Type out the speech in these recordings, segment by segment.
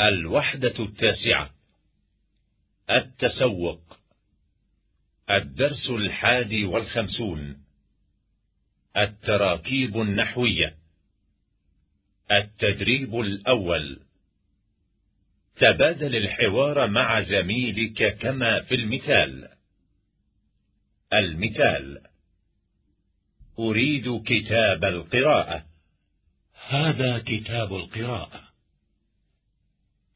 الوحدة التاسعة. التسوق. الدرس الحادي والخمسون. التراكيب النحوية. التدريب الأول. تبادل الحوار مع زميلك كما في المثال. المثال. أريد كتاب القراءة. هذا كتاب القراءة.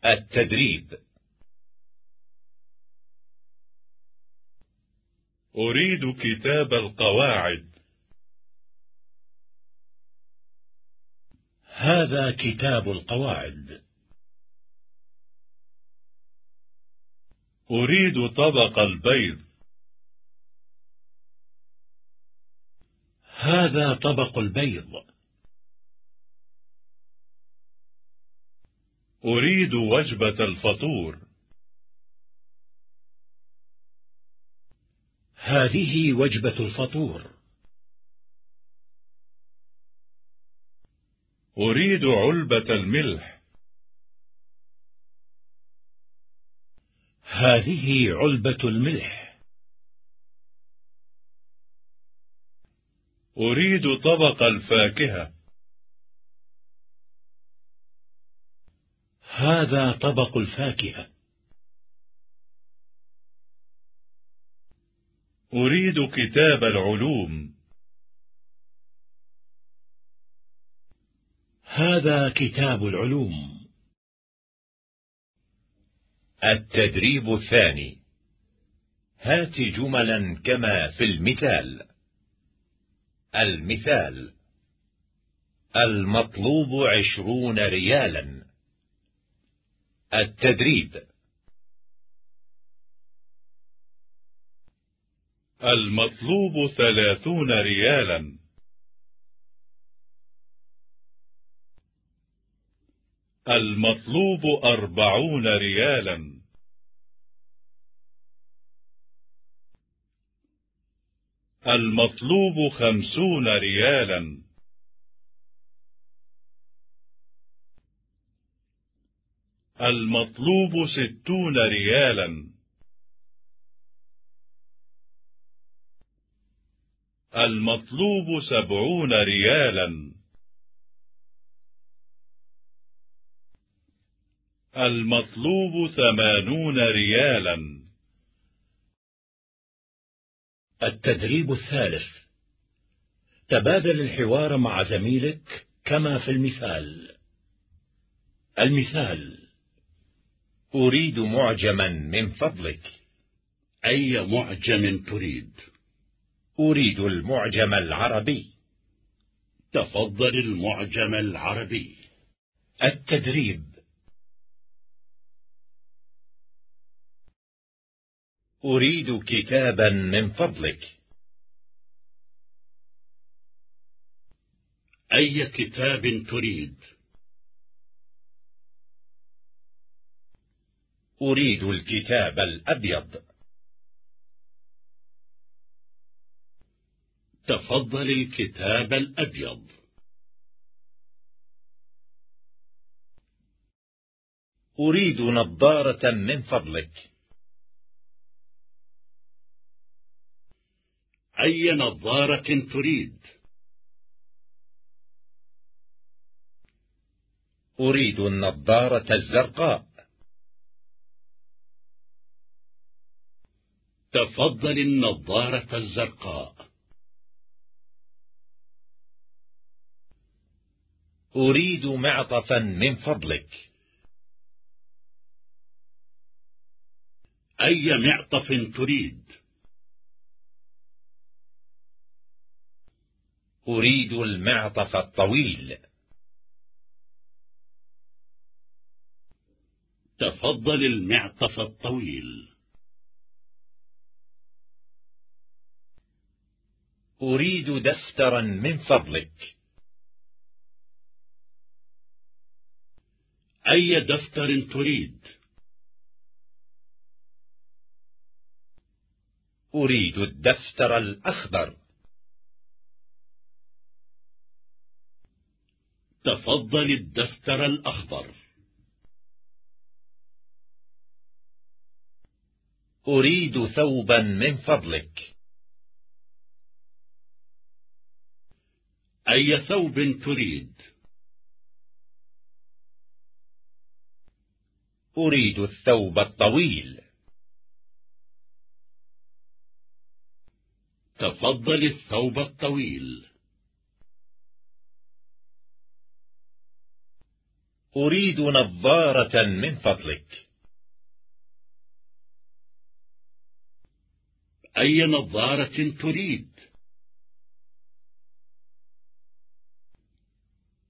التدريب. أريد كتاب القواعد. هذا كتاب القواعد. أريد طبق البيض. هذا طبق البيض. أريد وجبة الفطور. هذه وجبة الفطور. أريد علبة الملح. هذه علبة الملح. أريد طبق الفاكهة. هذا طبق الفاكهة. أريد كتاب العلوم. هذا كتاب العلوم. التدريب الثاني. هات جملا كما في المثال. المثال. المطلوب عشرون ريالا. التدريب. المطلوب ثلاثون ريالا. المطلوب أربعون ريالا. المطلوب خمسون ريالا. المطلوب ستون ريالا. المطلوب سبعون ريالا. المطلوب ثمانون ريالا. التدريب الثالث. تبادل الحوار مع زميلك كما في المثال. المثال. أريد معجما من فضلك. أي معجم تريد؟ أريد المعجم العربي. تفضل المعجم العربي. التدريب. أريد كتابا من فضلك. أي كتاب تريد؟ أريد الكتاب الأبيض. تفضل الكتاب الأبيض. أريد نظارة من فضلك. أي نظارة تريد؟ أريد النظارة الزرقاء. تفضل النظارة الزرقاء. أريد معطفا من فضلك. أي معطف تريد؟ أريد المعطف الطويل. تفضل المعطف الطويل. أريد دفترا من فضلك. أي دفتر تريد؟ أريد الدفتر الأخضر. تفضل الدفتر الأخضر. أريد ثوبا من فضلك. أي ثوب تريد. أريد الثوب الطويل. تفضل الثوب الطويل. أريد نظارة من فضلك. أي نظارة تريد؟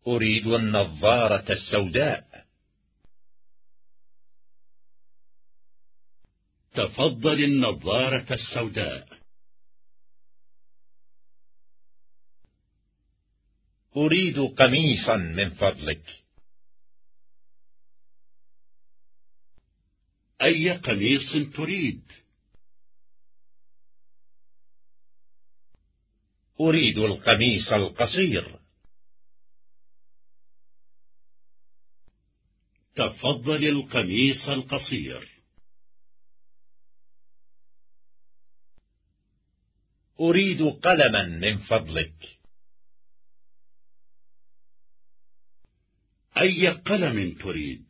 أريد النظارة السوداء. تفضل النظارة السوداء. أريد قميصا من فضلك. أي قميص تريد؟ أريد القميص القصير. تفضل القميص القصير. أريد قلما من فضلك. أي قلم تريد؟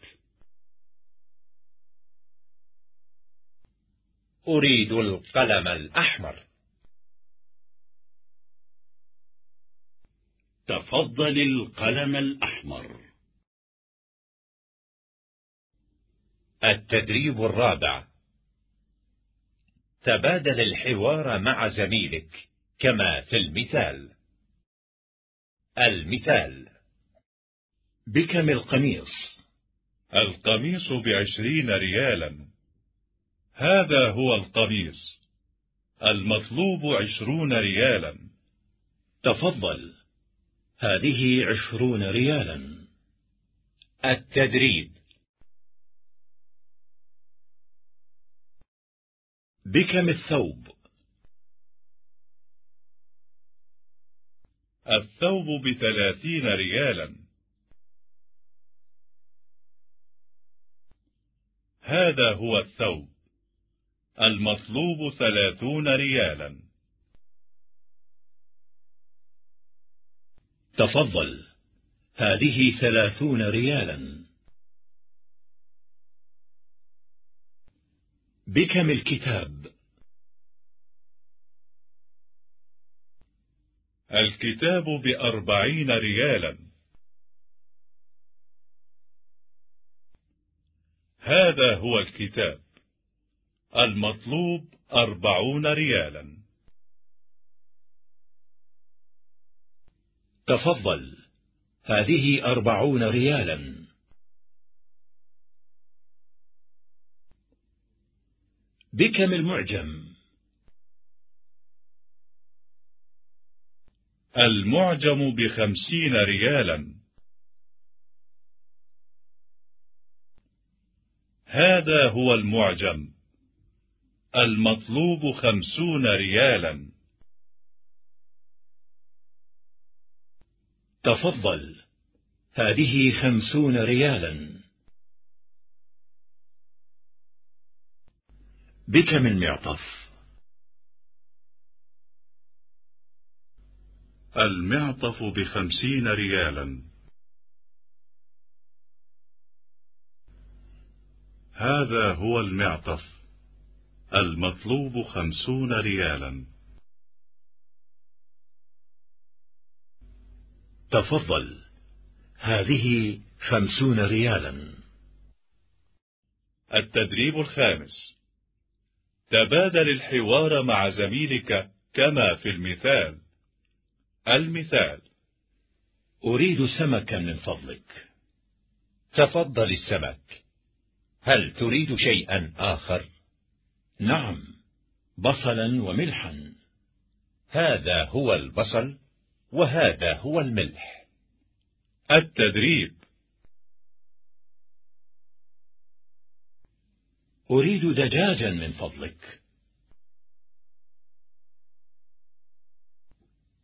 أريد القلم الأحمر. تفضل القلم الأحمر. التدريب الرابع. تبادل الحوار مع زميلك كما في المثال. المثال. بكم القميص؟ القميص بعشرين ريالا. هذا هو القميص. المطلوب عشرون ريالا. تفضل. هذه عشرون ريالا. التدريب. بكم الثوب. الثوب بثلاثين ريالا. هذا هو الثوب. المطلوب ثلاثون ريالا. تفضل. هذه ثلاثون ريالا. بكم الكتاب. الكتاب بأربعين ريالا. هذا هو الكتاب. المطلوب أربعون ريالا. تفضل. هذه أربعون ريالا. بكم المعجم. المعجم بخمسين ريالا. هذا هو المعجم. المطلوب خمسون ريالا. تفضل. هذه خمسون ريالا. بكم المعطف المعطف بخمسين ريالا. هذا هو المعطف. المطلوب خمسون ريالا. تفضل. هذه خمسون ريالا. التدريب الخامس. تبادل الحوار مع زميلك كما في المثال. المثال. أريد سمكا من فضلك. تفضل السمك. هل تريد شيئا آخر؟ نعم بصلا وملحا. هذا هو البصل وهذا هو الملح. التدريب. أريد دجاجا من فضلك.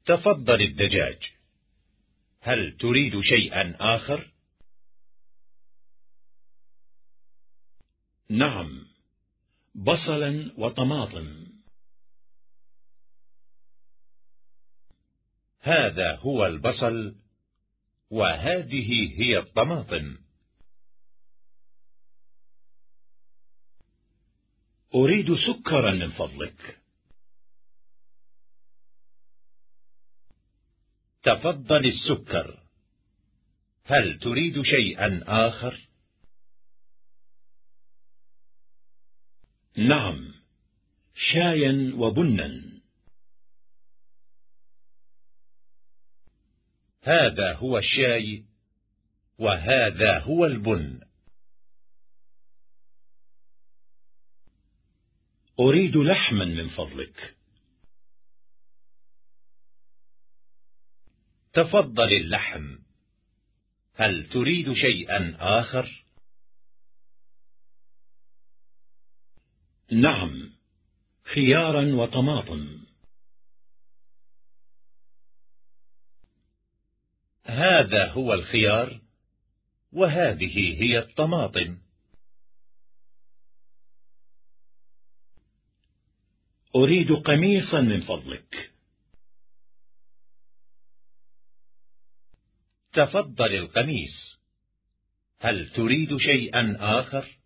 تفضل الدجاج. هل تريد شيئا آخر؟ نعم بصلا وطماطم. هذا هو البصل وهذه هي الطماطم. أريد سكرا من فضلك. تفضل السكر. هل تريد شيئا آخر؟ نعم شايا وبنا. هذا هو الشاي وهذا هو البن. أريد لحما من فضلك. تفضل اللحم. هل تريد شيئا آخر؟ نعم خيارا وطماطم. هذا هو الخيار وهذه هي الطماطم. أريد قميصا من فضلك. تفضل القميص. هل تريد شيئا آخر؟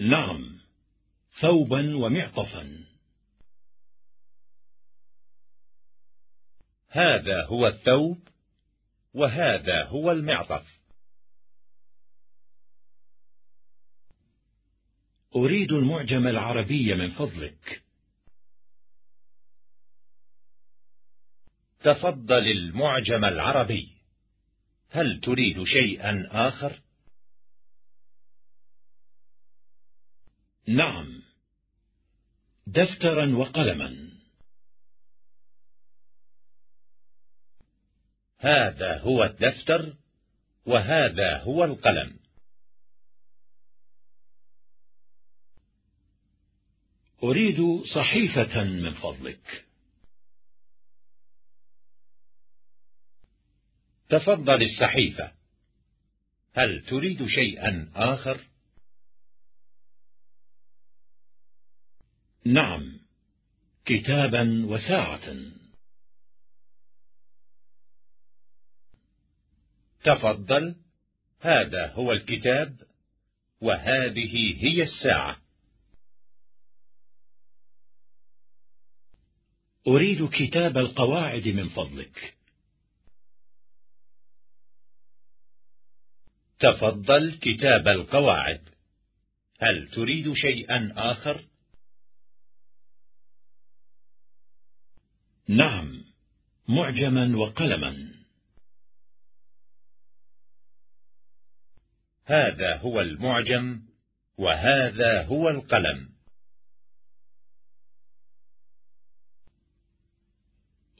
نعم ثوبا ومعطفا. هذا هو الثوب وهذا هو المعطف. أريد المعجم العربي من فضلك. تفضل المعجم العربي. هل تريد شيئا آخر؟ نعم. دفترا وقلما. هذا هو الدفتر وهذا هو القلم. أريد صحيفة من فضلك. تفضل الصحيفة. هل تريد شيئا آخر؟ نعم كتابا وساعة. تفضل هذا هو الكتاب وهذه هي الساعة. أريد كتاب القواعد من فضلك. تفضل كتاب القواعد. هل تريد شيئا آخر؟ نعم معجما وقلما. هذا هو المعجم وهذا هو القلم.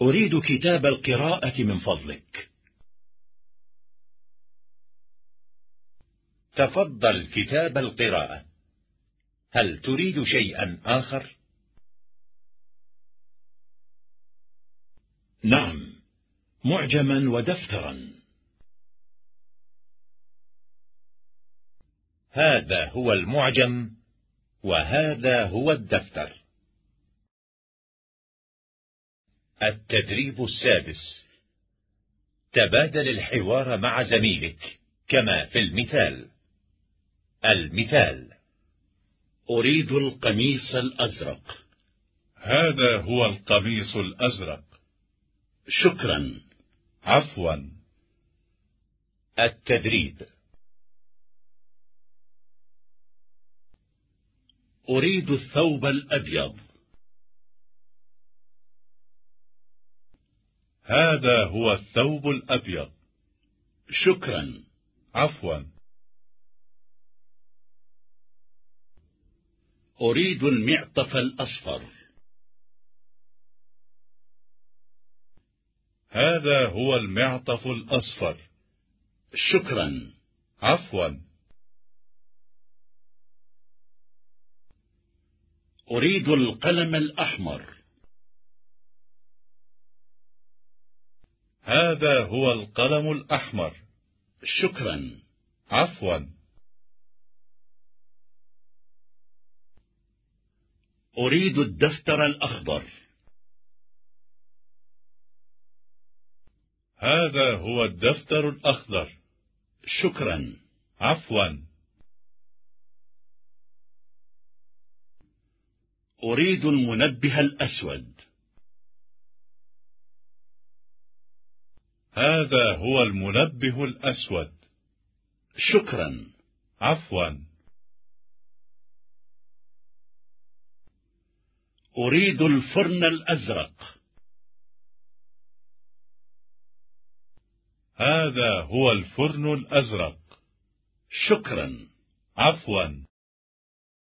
أريد كتاب القراءة من فضلك. تفضل كتاب القراءة. هل تريد شيئا آخر؟ نعم معجما ودفترا. هذا هو المعجم وهذا هو الدفتر. التدريب السادس. تبادل الحوار مع زميلك كما في المثال. المثال. أريد القميص الأزرق. هذا هو القميص الأزرق. شكرا. عفوا. التدريب. أريد الثوب الأبيض. هذا هو الثوب الأبيض. شكرا. عفوا. أريد المعطف الأصفر. هذا هو المعطف الأصفر. شكرا. عفوا. أريد القلم الأحمر. هذا هو القلم الأحمر. شكرا. عفوا. أريد الدفتر الأخضر. هذا هو الدفتر الأخضر. شكرا. عفوا. أريد المنبه الأسود. هذا هو المنبه الأسود. شكرا. عفوا. أريد الفرن الأزرق. هذا هو الفرن الأزرق. شكرا. عفوا.